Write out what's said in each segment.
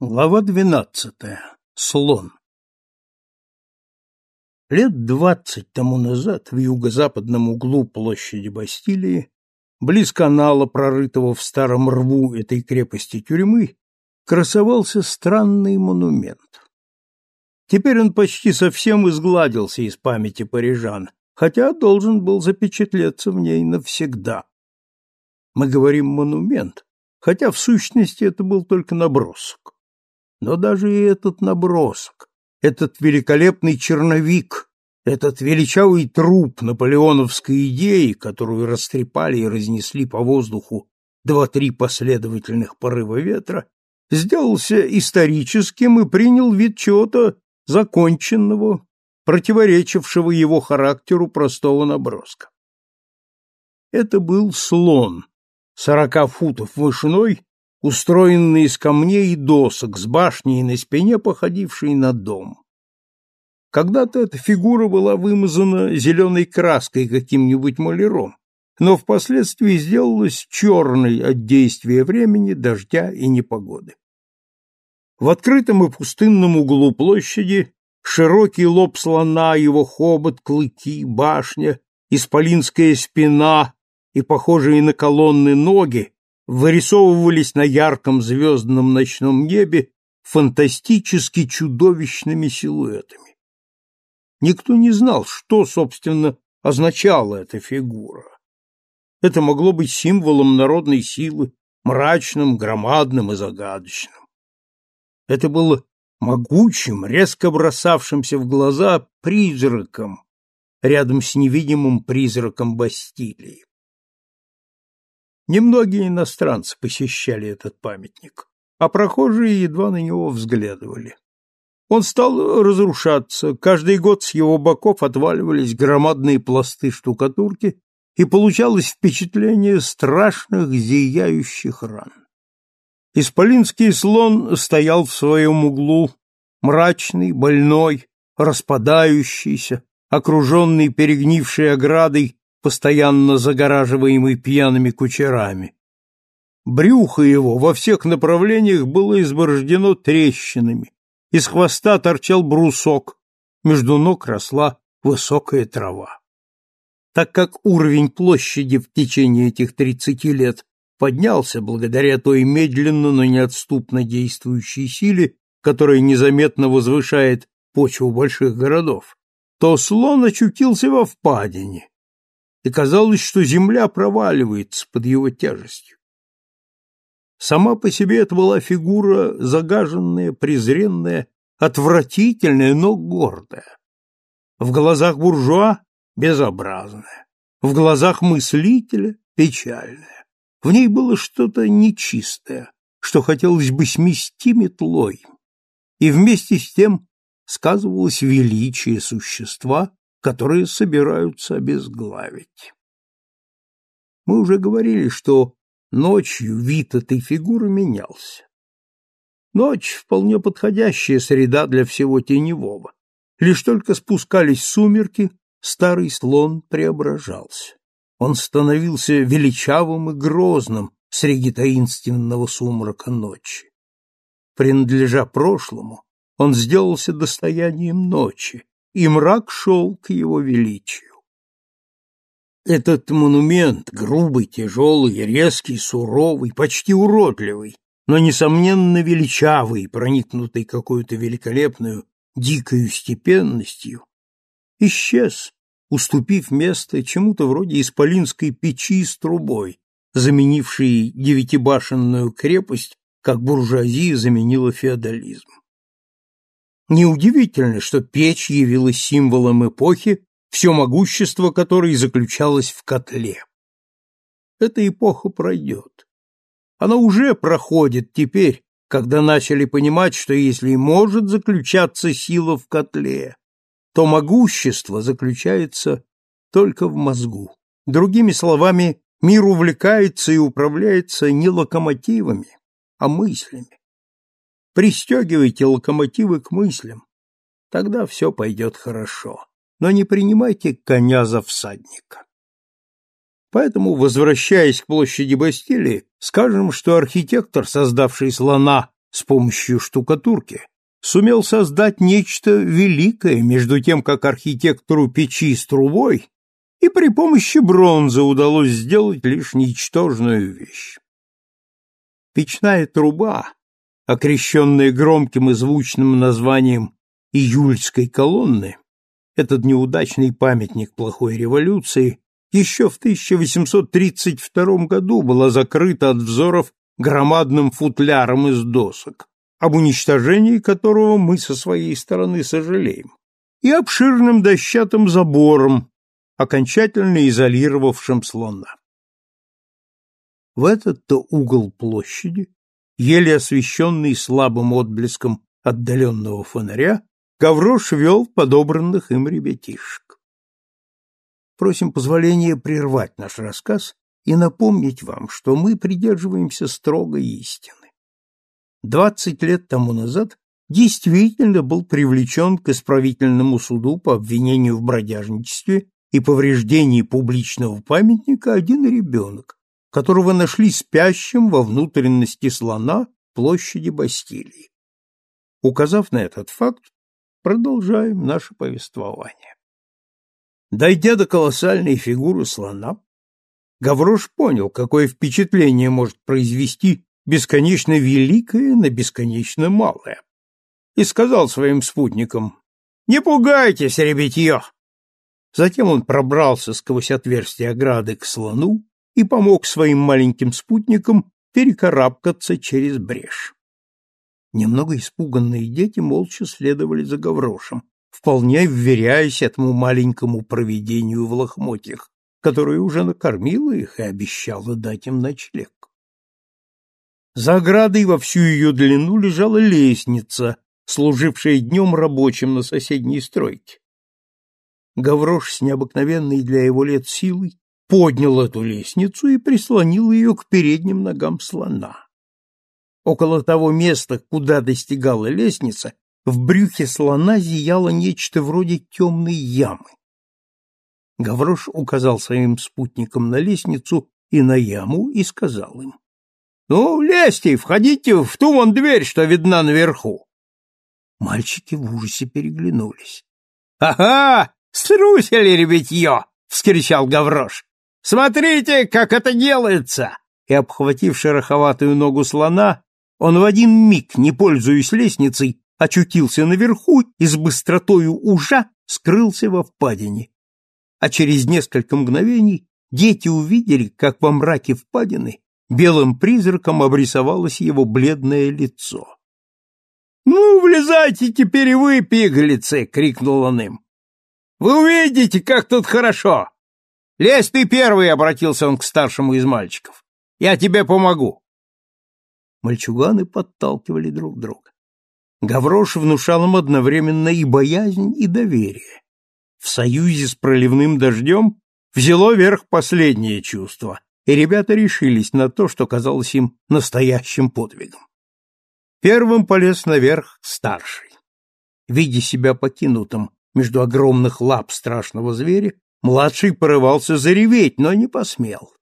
Глава двенадцатая. Слон. Лет двадцать тому назад в юго-западном углу площади Бастилии, близ канала, прорытого в старом рву этой крепости тюрьмы, красовался странный монумент. Теперь он почти совсем изгладился из памяти парижан, хотя должен был запечатлеться в ней навсегда. Мы говорим «монумент», хотя в сущности это был только набросок. Но даже и этот набросок, этот великолепный черновик, этот величавый труп наполеоновской идеи, которую растрепали и разнесли по воздуху два-три последовательных порыва ветра, сделался историческим и принял вид чего-то законченного, противоречившего его характеру простого наброска. Это был слон, сорока футов вышиной устроенный из камней и досок с башней на спине, походившей на дом. Когда-то эта фигура была вымазана зеленой краской каким-нибудь маляром, но впоследствии сделалась черной от действия времени, дождя и непогоды. В открытом и пустынном углу площади широкий лоб слона, его хобот, клыки, башня, исполинская спина и похожие на колонны ноги вырисовывались на ярком звездном ночном небе фантастически чудовищными силуэтами. Никто не знал, что, собственно, означала эта фигура. Это могло быть символом народной силы, мрачным, громадным и загадочным. Это было могучим, резко бросавшимся в глаза призраком, рядом с невидимым призраком Бастилии. Немногие иностранцы посещали этот памятник, а прохожие едва на него взглядывали. Он стал разрушаться, каждый год с его боков отваливались громадные пласты штукатурки, и получалось впечатление страшных зияющих ран. Исполинский слон стоял в своем углу, мрачный, больной, распадающийся, окруженный перегнившей оградой постоянно загораживаемый пьяными кучерами. Брюхо его во всех направлениях было изборождено трещинами, из хвоста торчал брусок, между ног росла высокая трава. Так как уровень площади в течение этих тридцати лет поднялся благодаря той медленно, но неотступно действующей силе, которая незаметно возвышает почву больших городов, то слон очутился во впадине, и казалось, что земля проваливается под его тяжестью. Сама по себе это была фигура загаженная, презренная, отвратительная, но гордая. В глазах буржуа безобразная, в глазах мыслителя печальная. В ней было что-то нечистое, что хотелось бы смести метлой, и вместе с тем сказывалось величие существа, которые собираются обезглавить. Мы уже говорили, что ночью вид этой фигуры менялся. Ночь — вполне подходящая среда для всего теневого. Лишь только спускались сумерки, старый слон преображался. Он становился величавым и грозным среди таинственного сумрака ночи. Принадлежа прошлому, он сделался достоянием ночи, и мрак шел к его величию. Этот монумент, грубый, тяжелый, резкий, суровый, почти уродливый, но, несомненно, величавый, проникнутый какой-то великолепную, дикою степенностью, исчез, уступив место чему-то вроде исполинской печи с трубой, заменившей девятибашенную крепость, как буржуазия заменила феодализм. Неудивительно, что печь явилась символом эпохи, все могущество которой заключалось в котле. Эта эпоха пройдет. Она уже проходит теперь, когда начали понимать, что если и может заключаться сила в котле, то могущество заключается только в мозгу. Другими словами, мир увлекается и управляется не локомотивами, а мыслями. Пристегивайте локомотивы к мыслям, тогда все пойдет хорошо. Но не принимайте коня за всадника. Поэтому, возвращаясь к площади Бастилии, скажем, что архитектор, создавший слона с помощью штукатурки сумел создать нечто великое между тем, как архитектору печи с трубой и при помощи бронзы удалось сделать лишь ничтожную вещь. Печная труба, окрещенная громким и звучным названием «Июльской колонны», этот неудачный памятник плохой революции, еще в 1832 году была закрыта от взоров громадным футляром из досок, об уничтожении которого мы со своей стороны сожалеем, и обширным дощатым забором, окончательно изолировавшим слона. В этот-то угол площади, еле освещенный слабым отблеском отдаленного фонаря, Гаврош вел подобранных им ребятишек. Просим позволения прервать наш рассказ и напомнить вам, что мы придерживаемся строгой истины. Двадцать лет тому назад действительно был привлечен к исправительному суду по обвинению в бродяжничестве и повреждении публичного памятника один ребенок, которого нашли спящим во внутренности слона площади Бастилии. Указав на этот факт, продолжаем наше повествование. Дойдя до колоссальной фигуры слона, Гаврош понял, какое впечатление может произвести бесконечно великое на бесконечно малое, и сказал своим спутникам, «Не пугайтесь, ребятье!» Затем он пробрался сквозь отверстие ограды к слону и помог своим маленьким спутникам перекарабкаться через брешь. Немного испуганные дети молча следовали за Гаврошем, вполне вверяясь этому маленькому провидению в лохмотьях, которое уже накормило их и обещало дать им ночлег. За оградой во всю ее длину лежала лестница, служившая днем рабочим на соседней стройке. Гаврош с необыкновенной для его лет силой поднял эту лестницу и прислонил ее к передним ногам слона. Около того места, куда достигала лестница, в брюхе слона зияло нечто вроде темной ямы. Гаврош указал своим спутникам на лестницу и на яму и сказал им. — Ну, лезьте, входите в ту вон дверь, что видна наверху. Мальчики в ужасе переглянулись. — Ага, струсили, ребятье! — вскричал Гаврош. — Смотрите, как это делается! И, обхватив шероховатую ногу слона, он в один миг, не пользуясь лестницей, очутился наверху и с быстротою ужа скрылся во впадине. А через несколько мгновений дети увидели, как во мраке впадины белым призраком обрисовалось его бледное лицо. «Ну, влезайте теперь и вы, пигалицы!» — крикнул он им. «Вы увидите, как тут хорошо! Лезь ты первый!» — обратился он к старшему из мальчиков. «Я тебе помогу!» Мальчуганы подталкивали друг друга. Гаврош внушал им одновременно и боязнь, и доверие. В союзе с проливным дождем взяло верх последнее чувство, и ребята решились на то, что казалось им настоящим подвигом. Первым полез наверх старший. Видя себя покинутым между огромных лап страшного зверя, младший порывался зареветь, но не посмел.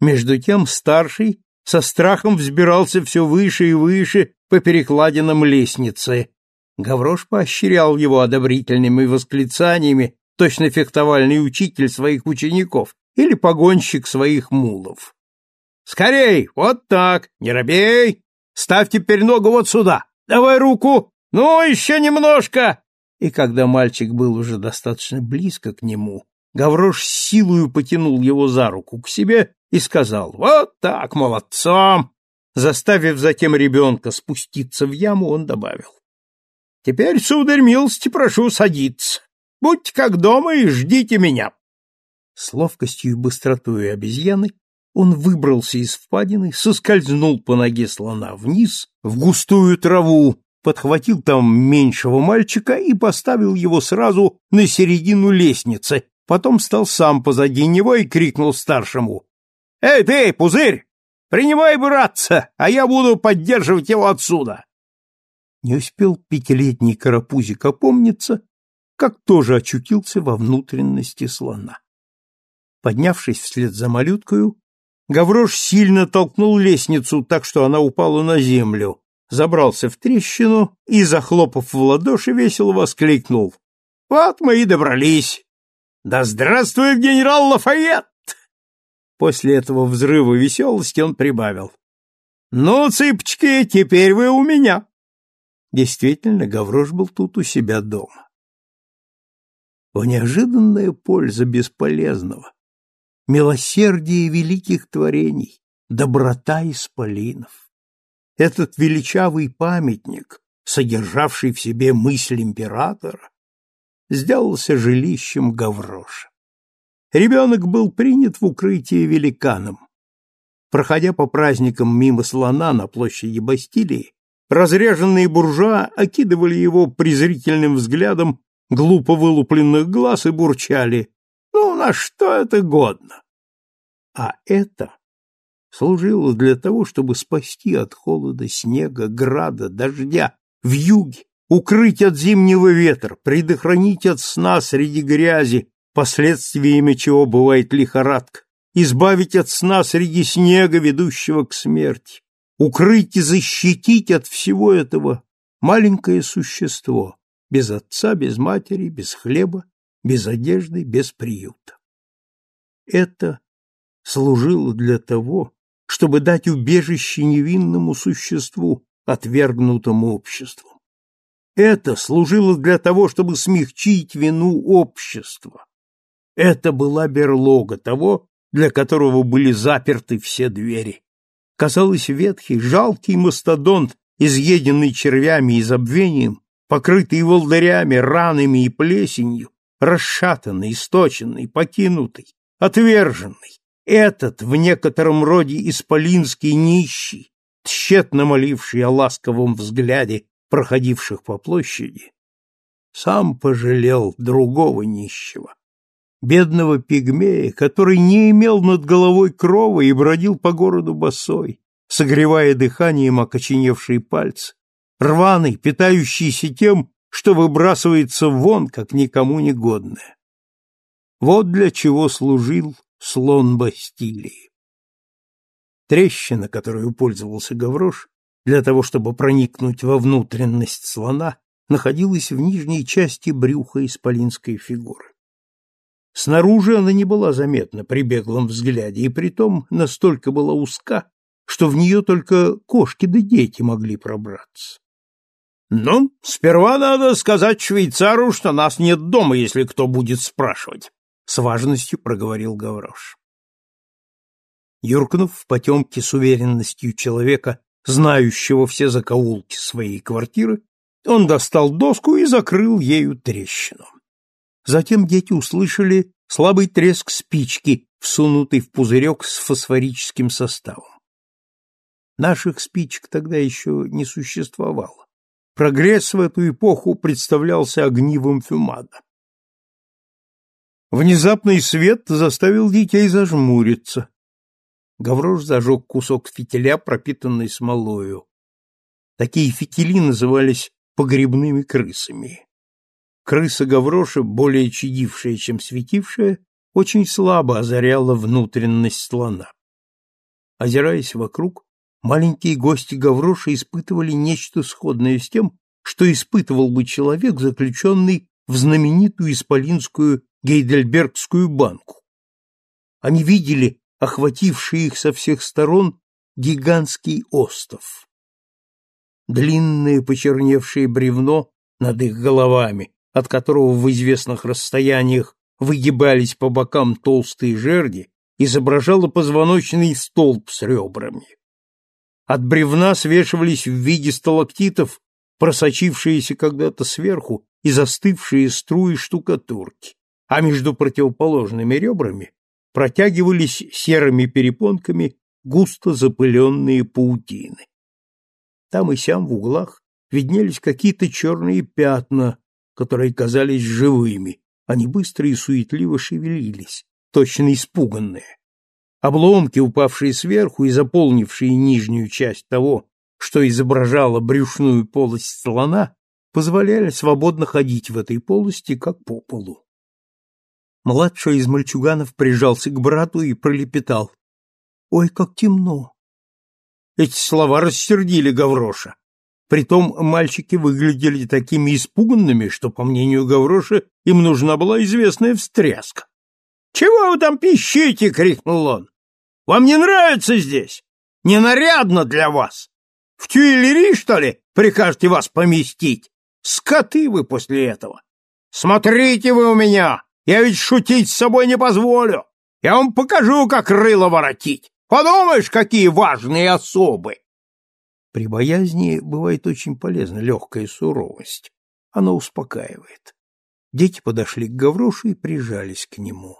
Между тем старший со страхом взбирался все выше и выше по перекладинам лестницы. Гаврош поощрял его одобрительными восклицаниями, точно фехтовальный учитель своих учеников или погонщик своих мулов. «Скорей! Вот так! Не робей! Ставь теперь ногу вот сюда! Давай руку! Ну, еще немножко!» И когда мальчик был уже достаточно близко к нему, Гаврош силою потянул его за руку к себе и сказал «Вот так, молодцом!» Заставив затем ребенка спуститься в яму, он добавил «Теперь, сударь, милости прошу садиться. Будьте как дома и ждите меня». С ловкостью и быстротой обезьяны он выбрался из впадины, соскользнул по ноге слона вниз, в густую траву, подхватил там меньшего мальчика и поставил его сразу на середину лестницы, потом стал сам позади него и крикнул старшему «Эй ты, пузырь! Принимай браться, а я буду поддерживать его отсюда!» Не успел пятилетний карапузик опомниться, как тоже очутился во внутренности слона. Поднявшись вслед за малюткою, Гаврош сильно толкнул лестницу так, что она упала на землю. забрался в трещину и, захлопав в ладоши, весело воскликнул. «Вот мы и добрались! Да здравствует генерал Лафайет!» После этого взрыва веселости он прибавил. «Ну, цыпочки, теперь вы у меня!» Действительно, Гаврош был тут у себя дома. О неожиданная польза бесполезного, милосердие великих творений, доброта исполинов. Этот величавый памятник, содержавший в себе мысль императора, сделался жилищем Гавроша. Ребенок был принят в укрытие великаном. Проходя по праздникам мимо слона на площади Бастилии, разряженные буржуа окидывали его презрительным взглядом глупо вылупленных глаз и бурчали «Ну, на что это годно?» А это служило для того, чтобы спасти от холода, снега, града, дождя, вьюги, укрыть от зимнего ветра, предохранить от сна среди грязи, последствиями чего бывает лихорадка, избавить от сна среди снега, ведущего к смерти, укрыть и защитить от всего этого маленькое существо, без отца, без матери, без хлеба, без одежды, без приюта. Это служило для того, чтобы дать убежище невинному существу, отвергнутому обществом. Это служило для того, чтобы смягчить вину общества. Это была берлога того, для которого были заперты все двери. Казалось, ветхий, жалкий мастодонт, изъеденный червями и забвением, покрытый волдырями, ранами и плесенью, расшатанный, источенный, покинутый, отверженный, этот в некотором роде исполинский нищий, тщетно моливший о ласковом взгляде проходивших по площади, сам пожалел другого нищего, бедного пигмея, который не имел над головой крова и бродил по городу босой, согревая дыханием окоченевшие пальцы, рваный, питающийся тем, что выбрасывается вон, как никому не годное. Вот для чего служил слон Бастилии. Трещина, которую пользовался Гаврош, для того, чтобы проникнуть во внутренность слона, находилась в нижней части брюха исполинской фигуры. Снаружи она не была заметна при беглом взгляде, и притом настолько была узка, что в нее только кошки да дети могли пробраться. «Ну, сперва надо сказать швейцару, что нас нет дома, если кто будет спрашивать», — с важностью проговорил Гаврош. Юркнув в потемке с уверенностью человека, знающего все закоулки своей квартиры, он достал доску и закрыл ею трещину. Затем дети услышали слабый треск спички, всунутый в пузырек с фосфорическим составом. Наших спичек тогда еще не существовало. Прогресс в эту эпоху представлялся огнивом фюмада. Внезапный свет заставил детей зажмуриться. Гаврош зажег кусок фитиля, пропитанный смолою. Такие фитили назывались погребными крысами. Крыса Гавроша, более чадившая, чем светившая, очень слабо озаряла внутренность слона. Озираясь вокруг, маленькие гости Гавроша испытывали нечто сходное с тем, что испытывал бы человек, заключенный в знаменитую исполинскую Гейдельбергскую банку. Они видели охвативший их со всех сторон гигантский остов. Длинное почерневшее бревно над их головами, от которого в известных расстояниях выгибались по бокам толстые жерди, изображало позвоночный столб с ребрами. От бревна свешивались в виде сталактитов просочившиеся когда-то сверху и застывшие струи штукатурки, а между противоположными ребрами протягивались серыми перепонками густо запыленные паутины. Там и сям в углах виднелись какие-то черные пятна, которые казались живыми, они быстро и суетливо шевелились, точно испуганные. Обломки, упавшие сверху и заполнившие нижнюю часть того, что изображало брюшную полость слона, позволяли свободно ходить в этой полости, как по полу. Младший из мальчуганов прижался к брату и пролепетал. «Ой, как темно!» Эти слова рассердили Гавроша. Притом мальчики выглядели такими испуганными, что, по мнению Гавроши, им нужна была известная встряска. «Чего вы там пищите?» — крикнул он. «Вам не нравится здесь? Ненарядно для вас? В Тюильри, что ли, прикажете вас поместить? Скоты вы после этого! Смотрите вы у меня! Я ведь шутить с собой не позволю! Я вам покажу, как рыло воротить! Подумаешь, какие важные особы!» При боязни бывает очень полезна легкая суровость. Она успокаивает. Дети подошли к Гаврошу и прижались к нему.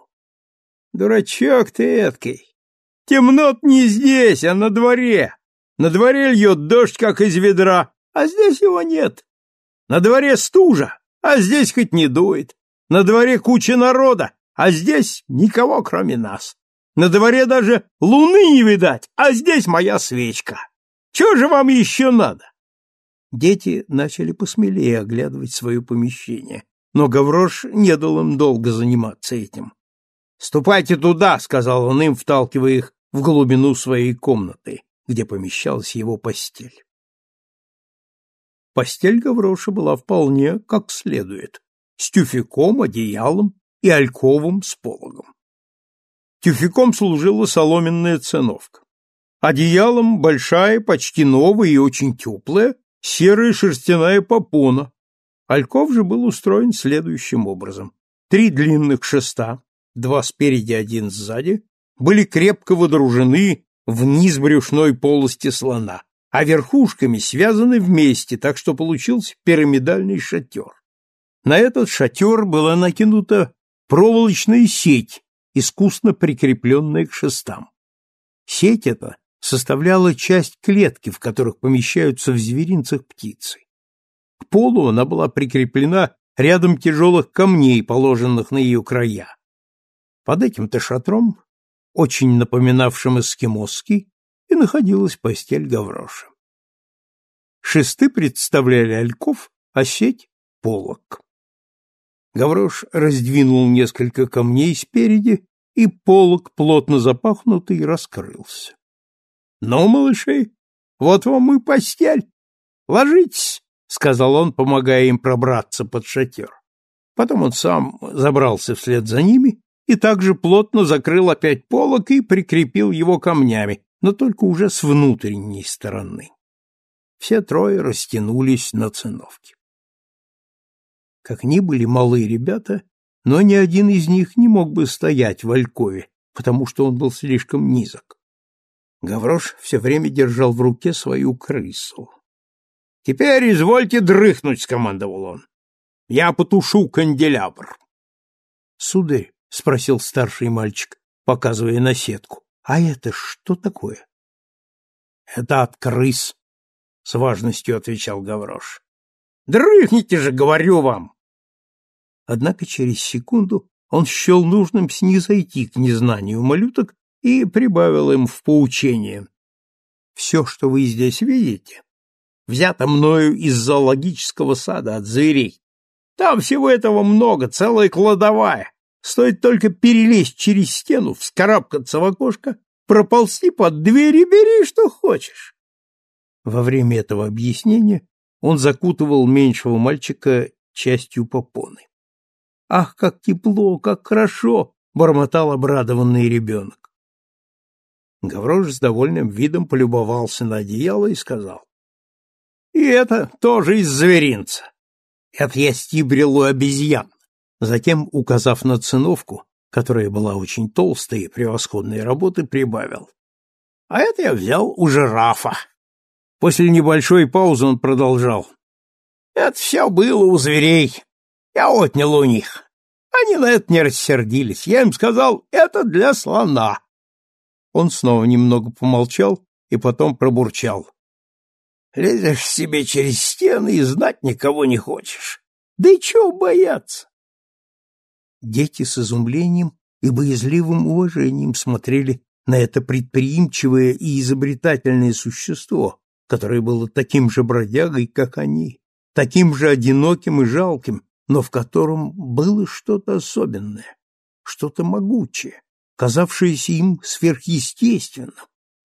«Дурачок ты эткий! Темно не здесь, а на дворе! На дворе льет дождь, как из ведра, а здесь его нет. На дворе стужа, а здесь хоть не дует. На дворе куча народа, а здесь никого, кроме нас. На дворе даже луны не видать, а здесь моя свечка. Чего же вам еще надо? Дети начали посмелее оглядывать свое помещение, но Гаврош не дал им долго заниматься этим. «Ступайте туда», — сказал он им, вталкивая их в глубину своей комнаты, где помещалась его постель. Постель Гавроша была вполне как следует, с тюфяком, одеялом и альковым с пологом. Тюфяком служила соломенная циновка. Одеялом большая, почти новая и очень теплая, серая шерстяная попона. Альков же был устроен следующим образом. Три длинных шеста, два спереди, один сзади, были крепко водружены вниз брюшной полости слона, а верхушками связаны вместе, так что получился пирамидальный шатер. На этот шатер была накинута проволочная сеть, искусно прикрепленная к шестам. Сеть эта составляла часть клетки, в которых помещаются в зверинцах птицы. К полу она была прикреплена рядом тяжелых камней, положенных на ее края. Под этим-то шатром, очень напоминавшим эскимосский, и находилась постель Гавроша. Шесты представляли ольков, а сеть — полок. Гаврош раздвинул несколько камней спереди, и полок, плотно запахнутый, раскрылся. Ну, малыши, вот вам и постель. Ложитесь, сказал он, помогая им пробраться под шатер. Потом он сам забрался вслед за ними и также плотно закрыл опять полок и прикрепил его камнями, но только уже с внутренней стороны. Все трое растянулись на циновке. Как ни были малые ребята, но ни один из них не мог бы стоять в Алькове, потому что он был слишком низок. Гаврош все время держал в руке свою крысу. — Теперь извольте дрыхнуть, — скомандовал он. — Я потушу канделябр. — Сударь, — спросил старший мальчик, показывая на сетку, — а это что такое? — Это от крыс, — с важностью отвечал Гаврош. — Дрыхните же, говорю вам! Однако через секунду он счел нужным снизойти к незнанию малюток и прибавил им в поучение. «Все, что вы здесь видите, взято мною из зоологического сада от зверей. Там всего этого много, целая кладовая. Стоит только перелезть через стену, вскарабкаться в окошко, проползти под дверь и бери, что хочешь». Во время этого объяснения он закутывал меньшего мальчика частью попоны. «Ах, как тепло, как хорошо!» — бормотал обрадованный ребенок. Гаврош с довольным видом полюбовался на одеяло и сказал. — И это тоже из зверинца. Это я стибрил у обезьян. Затем, указав на циновку, которая была очень толстой и превосходной работы, прибавил. — А это я взял у жирафа. После небольшой паузы он продолжал. — Это все было у зверей. Я отнял у них. Они на это не рассердились. Я им сказал, это для слона. Он снова немного помолчал и потом пробурчал. Лезешь себе через стены и знать никого не хочешь. Да и чего бояться? Дети с изумлением и боязливым уважением смотрели на это предприимчивое и изобретательное существо, которое было таким же бродягой, как они, таким же одиноким и жалким, но в котором было что-то особенное, что-то могучее казавшееся им сверхъестественным,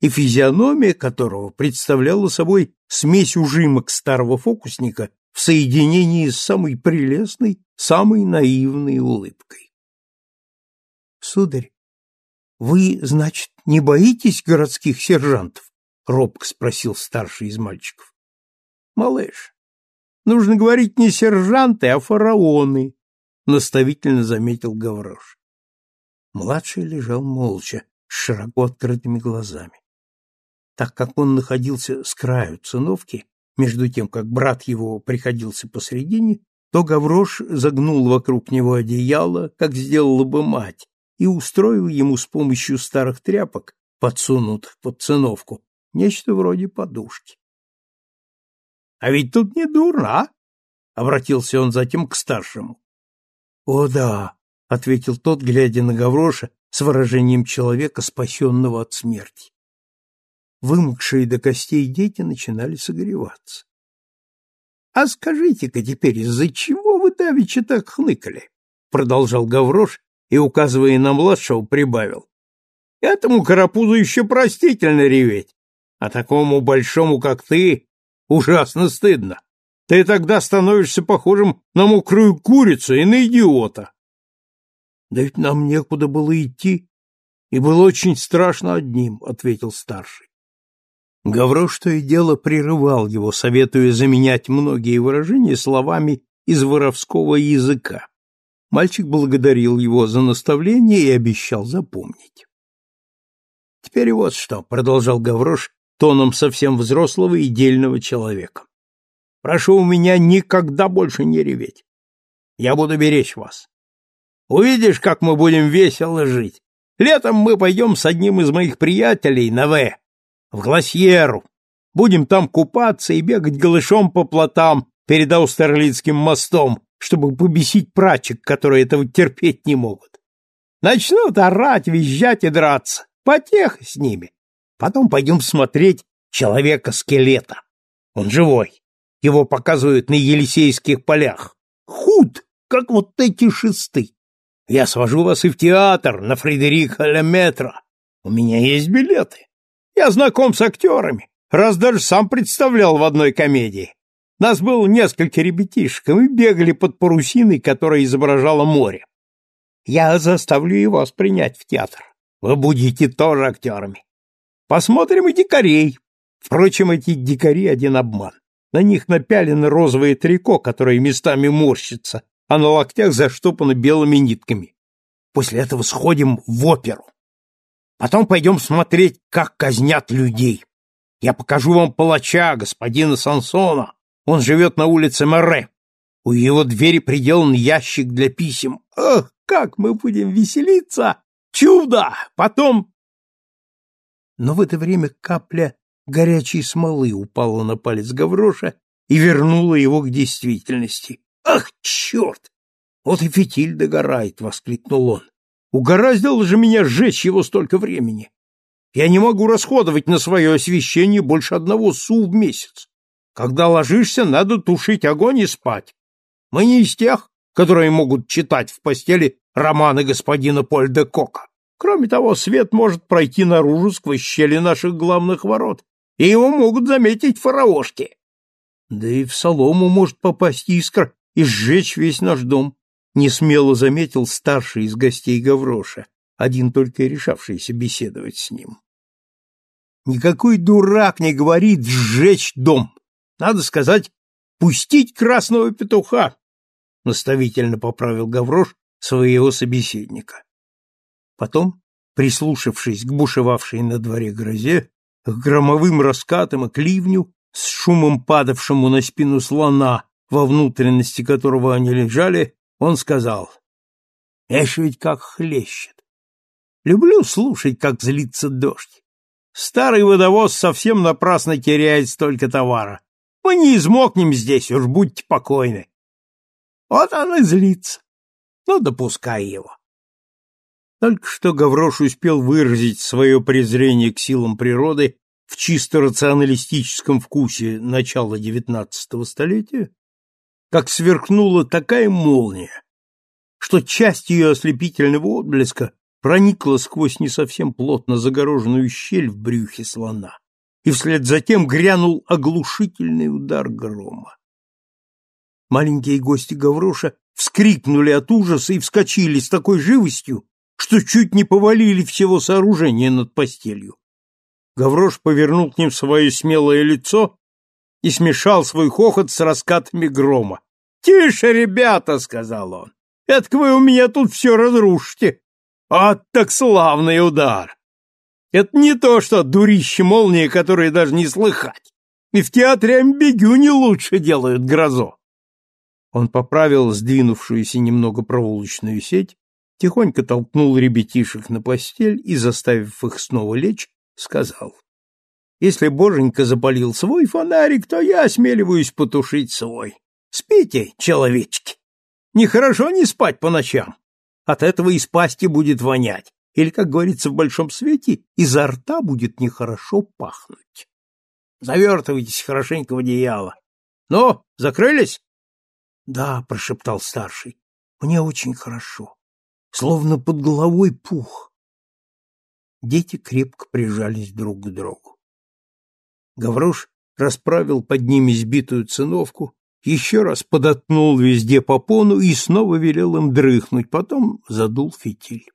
и физиономия которого представляла собой смесь ужимок старого фокусника в соединении с самой прелестной, самой наивной улыбкой. — Сударь, вы, значит, не боитесь городских сержантов? — робко спросил старший из мальчиков. — Малыш, нужно говорить не сержанты, а фараоны, — наставительно заметил Гаврош. Младший лежал молча, с широко открытыми глазами. Так как он находился с краю циновки, между тем, как брат его приходился посредине, то Гаврош загнул вокруг него одеяло, как сделала бы мать, и устроил ему с помощью старых тряпок, подсунутых под циновку, нечто вроде подушки. — А ведь тут не дурно, а? — обратился он затем к старшему. — О да, — ответил тот, глядя на Гавроша с выражением человека, спасенного от смерти. Вымокшие до костей дети начинали согреваться. — А скажите-ка теперь, из-за чего вы давеча так хныкали? — продолжал Гаврош и, указывая на младшего, прибавил. — Этому карапузу еще простительно реветь, а такому большому, как ты, ужасно стыдно. Ты тогда становишься похожим на мокрую курицу и на идиота. — Да ведь нам некуда было идти, и было очень страшно одним, — ответил старший. Гаврош то и дело прерывал его, советуя заменять многие выражения словами из воровского языка. Мальчик благодарил его за наставление и обещал запомнить. «Теперь вот что», — продолжал Гаврош тоном совсем взрослого и дельного человека. «Прошу у меня никогда больше не реветь. Я буду беречь вас. Увидишь, как мы будем весело жить. Летом мы пойдем с одним из моих приятелей на В, в Гласьеру. Будем там купаться и бегать голышом по плотам перед Аустерлицким мостом, чтобы побесить прачек, которые этого терпеть не могут. Начнут орать, визжать и драться. Потеха с ними. Потом пойдем смотреть человека-скелета. Он живой. Его показывают на Елисейских полях. Худ, как вот эти шесты. Я свожу вас и в театр, на Фредерика Леметра. У меня есть билеты. Я знаком с актерами, раз даже сам представлял в одной комедии. Нас было несколько ребятишек, и мы бегали под парусиной, которая изображала море. Я заставлю и вас принять в театр. Вы будете тоже актерами. Посмотрим и дикарей. Впрочем, эти дикари — один обман. На них напялено розовое трико, которое местами морщится, а на локтях заштопано белыми нитками. После этого сходим в оперу. Потом пойдем смотреть, как казнят людей. Я покажу вам палача, господина Сансона. Он живет на улице Море. У его двери приделан ящик для писем. Ох, как мы будем веселиться! Чудо! Потом... Но в это время капля горячей смолы упала на палец Гавроша и вернула его к действительности. «Ах, черт! Вот и фитиль догорает!» — воскликнул он. «Угораздило же меня сжечь его столько времени! Я не могу расходовать на свое освещение больше одного су в месяц. Когда ложишься, надо тушить огонь и спать. Мы не из тех, которые могут читать в постели романы господина Поль де Кока. Кроме того, свет может пройти наружу сквозь щели наших главных ворот, и его могут заметить фараошки. Да и в солому может попасть искра и сжечь весь наш дом, не смело заметил старший из гостей Гавроша, один только и решавшийся беседовать с ним. Никакой дурак не говорит сжечь дом. Надо сказать, пустить красного петуха, наставительно поправил Гаврош своего собеседника. Потом, прислушавшись к бушевавшей на дворе грозе, к громовым раскатам и к ливню, с шумом падавшему на спину слона, во внутренности которого они лежали, он сказал, «Эш ведь как хлещет. Люблю слушать, как злится дождь. Старый водовоз совсем напрасно теряет столько товара. Мы не измокнем здесь, уж будьте покойны. Вот он и злится. Ну, допускай его. Только что Гаврош успел выразить свое презрение к силам природы в чисто рационалистическом вкусе начала XIX столетия, как сверкнула такая молния, что часть ее ослепительного отблеска проникла сквозь не совсем плотно загороженную щель в брюхе слона, и вслед за тем грянул оглушительный удар грома. Маленькие гости Гавроша вскрикнули от ужаса и вскочили с такой живостью, что чуть не повалили всего сооружения над постелью. Гаврош повернул к ним свое смелое лицо и смешал свой хохот с раскатами грома. — Тише, ребята, — сказал он, — это вы у меня тут все разрушите. А так славный удар! Это не то, что дурище молнии, которые даже не слыхать. И в театре Амбигю не лучше делают грозу. Он поправил сдвинувшуюся немного проволочную сеть, тихонько толкнул ребятишек на постель и, заставив их снова лечь, сказал. Если Боженька запалил свой фонарик, то я осмеливаюсь потушить свой. Спите, человечки. Нехорошо не спать по ночам. От этого из пасти будет вонять. Или, как говорится в большом свете, изо рта будет нехорошо пахнуть. Завертывайтесь хорошенько в одеяло. Ну, закрылись? Да, прошептал старший. Мне очень хорошо. Словно под головой пух. Дети крепко прижались друг к другу. Гаврош расправил под ними сбитую циновку, еще раз подотнул везде попону и снова велел им дрыхнуть, потом задул фитиль.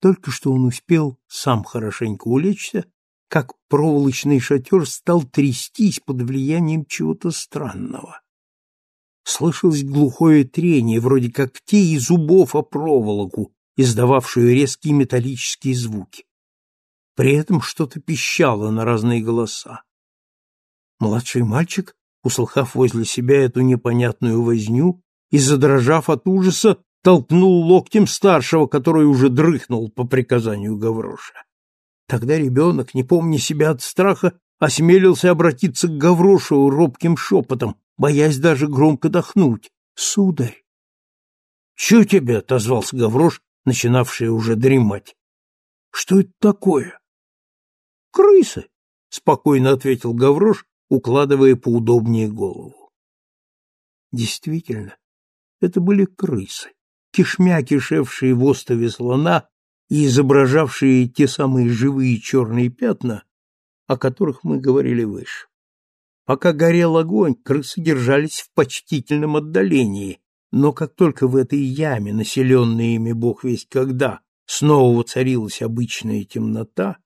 Только что он успел сам хорошенько улечься, как проволочный шатер стал трястись под влиянием чего-то странного. Слышалось глухое трение, вроде когтей и зубов о проволоку, издававшую резкие металлические звуки. При этом что-то пищало на разные голоса. Младший мальчик услыхав возле себя эту непонятную возню и, задрожав от ужаса, толкнул локтем старшего, который уже дрыхнул по приказанию Гавроша. Тогда ребенок, не помня себя от страха, осмелился обратиться к Гаврошу робким шепотом, боясь даже громко дохнуть. — Сударь! — Чё тебе? — отозвался Гаврош, начинавший уже дремать. — Что это такое? — Крысы! — спокойно ответил Гаврош укладывая поудобнее голову. Действительно, это были крысы, кишмя кишевшие в остове слона и изображавшие те самые живые черные пятна, о которых мы говорили выше. Пока горел огонь, крысы держались в почтительном отдалении, но как только в этой яме, населенной ими бог весть когда, снова воцарилась обычная темнота,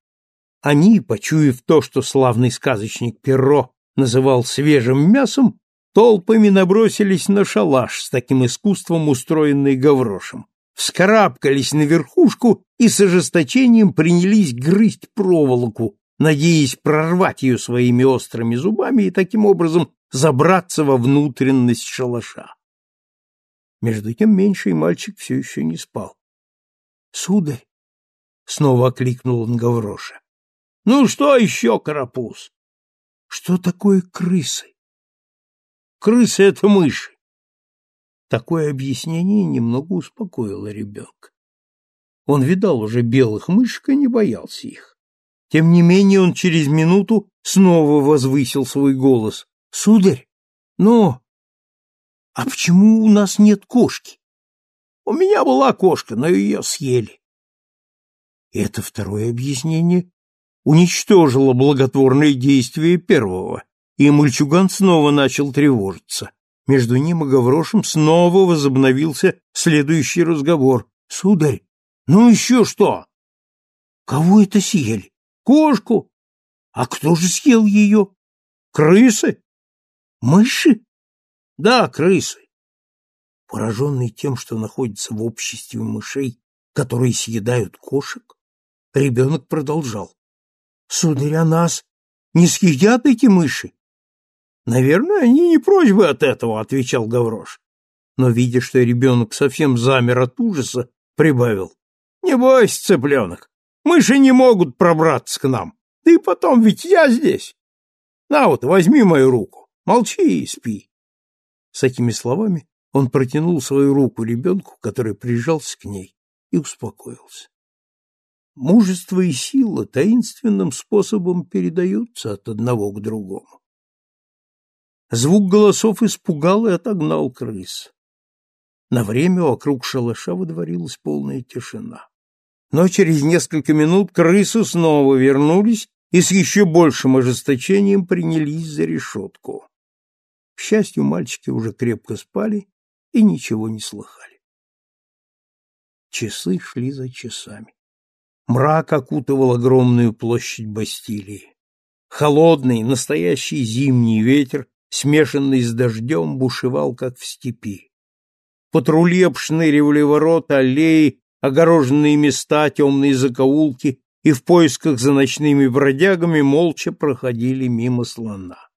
они, почуяв то, что славный сказочник Перро называл свежим мясом, толпами набросились на шалаш с таким искусством, устроенный гаврошем, вскарабкались на верхушку и с ожесточением принялись грызть проволоку, надеясь прорвать ее своими острыми зубами и таким образом забраться во внутренность шалаша. Между тем меньший мальчик все еще не спал. — Сударь! — снова окликнул он Гавроша. — Ну что еще, карапуз? Что такое крысы? Крысы — это мыши. Такое объяснение немного успокоило ребенка. Он видал уже белых мышек и не боялся их. Тем не менее он через минуту снова возвысил свой голос. — Сударь, ну, а почему у нас нет кошки? У меня была кошка, но ее съели. Это второе объяснение уничтожило благотворные действия первого, и мальчуган снова начал тревожиться. Между ним и Гаврошем снова возобновился следующий разговор. — Сударь, ну еще что? — Кого это съели? — Кошку. — А кто же съел ее? — Крысы. — Мыши? — Да, крысы. Пораженный тем, что находится в обществе мышей, которые съедают кошек, ребенок продолжал. Сударь, а нас не съедят эти мыши? Наверное, они не прочь бы от этого, отвечал Гаврош. Но, видя, что ребенок совсем замер от ужаса, прибавил. Не бойся, цыпленок, мыши не могут пробраться к нам. Да и потом, ведь я здесь. На вот, возьми мою руку, молчи и спи. С этими словами он протянул свою руку ребенку, который прижался к ней, и успокоился. Мужество и сила таинственным способом передаются от одного к другому. Звук голосов испугал и отогнал крыс. На время вокруг шалаша водворилась полная тишина. Но через несколько минут крысы снова вернулись и с еще большим ожесточением принялись за решетку. К счастью, мальчики уже крепко спали и ничего не слыхали. Часы шли за часами. Мрак окутывал огромную площадь Бастилии. Холодный, настоящий зимний ветер, смешанный с дождем, бушевал, как в степи. Патрули обшныривали ворота, аллеи, огороженные места, темные закоулки и в поисках за ночными бродягами молча проходили мимо слона.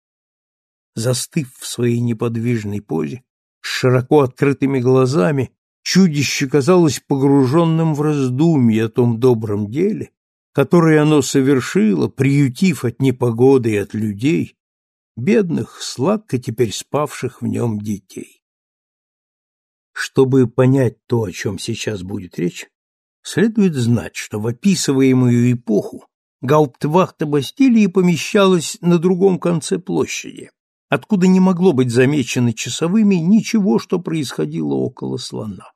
Застыв в своей неподвижной позе, с широко открытыми глазами, чудище казалось погруженным в раздумье о том добром деле, которое оно совершило, приютив от непогоды и от людей, бедных, сладко теперь спавших в нем детей. Чтобы понять то, о чем сейчас будет речь, следует знать, что в описываемую эпоху гауптвахта Бастилии помещалась на другом конце площади, откуда не могло быть замечено часовыми ничего, что происходило около слона.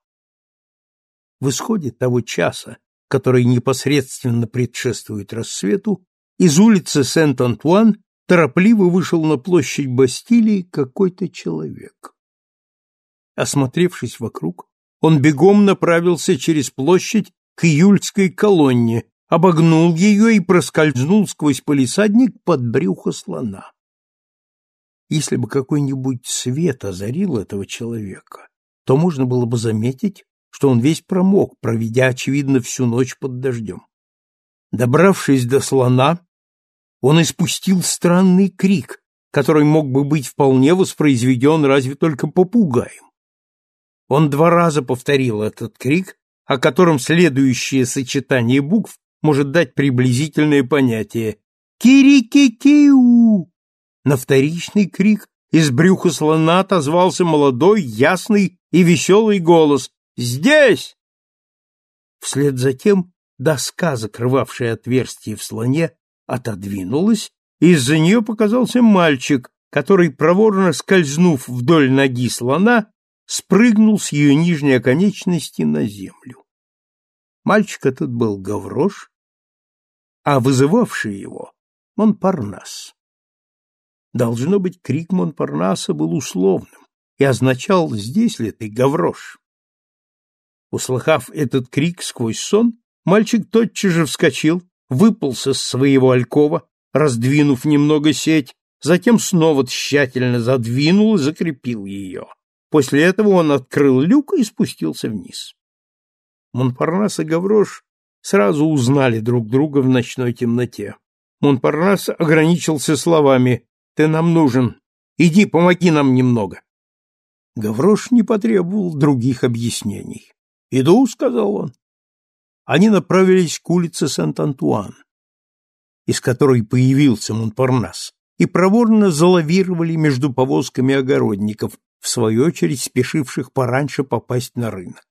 В исходе того часа, который непосредственно предшествует рассвету, из улицы Сент-Антуан торопливо вышел на площадь Бастилии какой-то человек. Осмотревшись вокруг, он бегом направился через площадь к июльской колонне, обогнул ее и проскользнул сквозь полисадник под брюхо слона. Если бы какой-нибудь свет озарил этого человека, то можно было бы заметить, что он весь промок, проведя, очевидно, всю ночь под дождем. Добравшись до слона, он испустил странный крик, который мог бы быть вполне воспроизведен разве только попугаем. Он два раза повторил этот крик, о котором следующее сочетание букв может дать приблизительное понятие «Кири-ки-киу». На вторичный крик из брюха слона отозвался молодой, ясный и веселый голос «Здесь!». Вслед за тем доска, закрывавшая отверстие в слоне, отодвинулась, и из-за нее показался мальчик, который, проворно скользнув вдоль ноги слона, спрыгнул с ее нижней оконечности на землю. Мальчик этот был Гаврош, а вызывавший его — Монпарнас. Должно быть, крик Монпарнаса был условным и означал «здесь ли ты, Гаврош?». Услыхав этот крик сквозь сон, мальчик тотчас же вскочил, выполз из своего алькова, раздвинув немного сеть, затем снова тщательно задвинул и закрепил ее. После этого он открыл люк и спустился вниз. Монпарнас и Гаврош сразу узнали друг друга в ночной темноте. Монпарнас ограничился словами «Ты нам нужен. Иди, помоги нам немного». Гаврош не потребовал других объяснений. «Иду», — сказал он они направились к улице Сент-Антуан, из которой появился Монпарнас, и проворно залавировали между повозками огородников, в свою очередь спешивших пораньше попасть на рынок.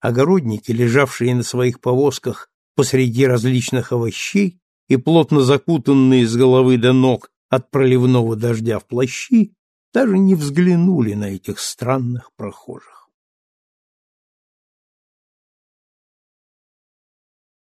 Огородники, лежавшие на своих повозках посреди различных овощей и плотно закутанные с головы до ног от проливного дождя в плащи, даже не взглянули на этих странных прохожих.